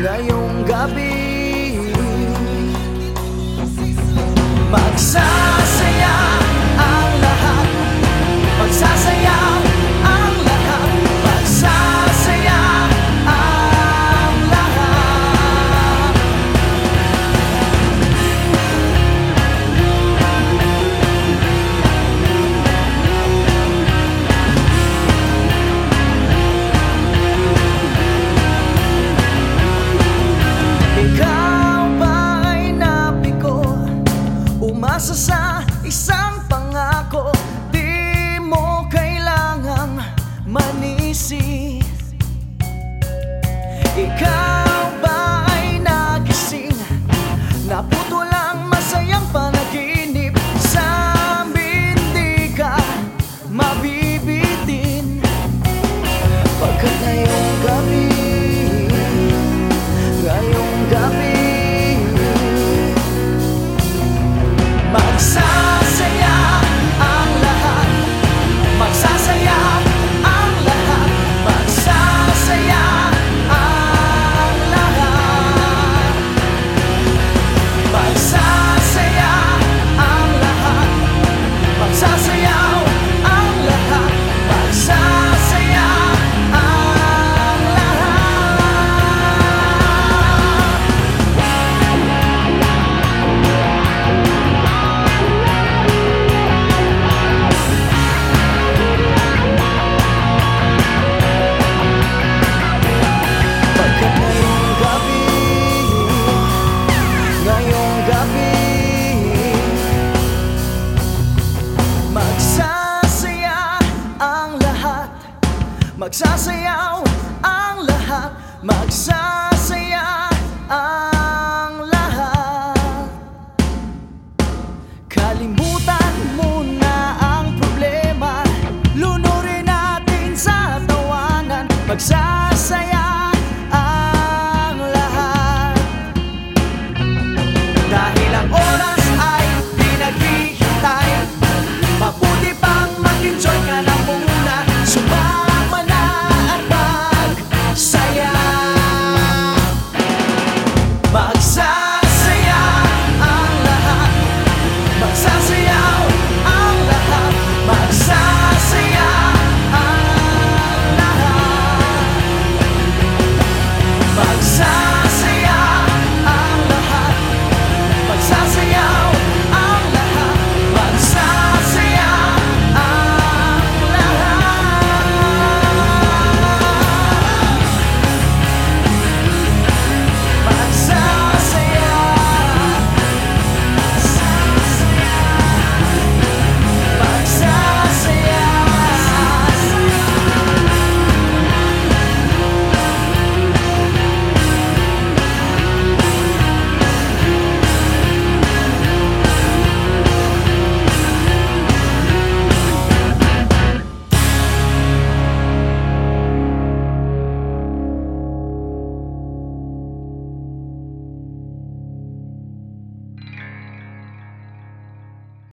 ngayong gabi Magsama Umaasa sa isang pangako Di mo kailangang manisip Ikaw Magsasayaw ang lahat. Magsasaya ang lahat. Kalimutan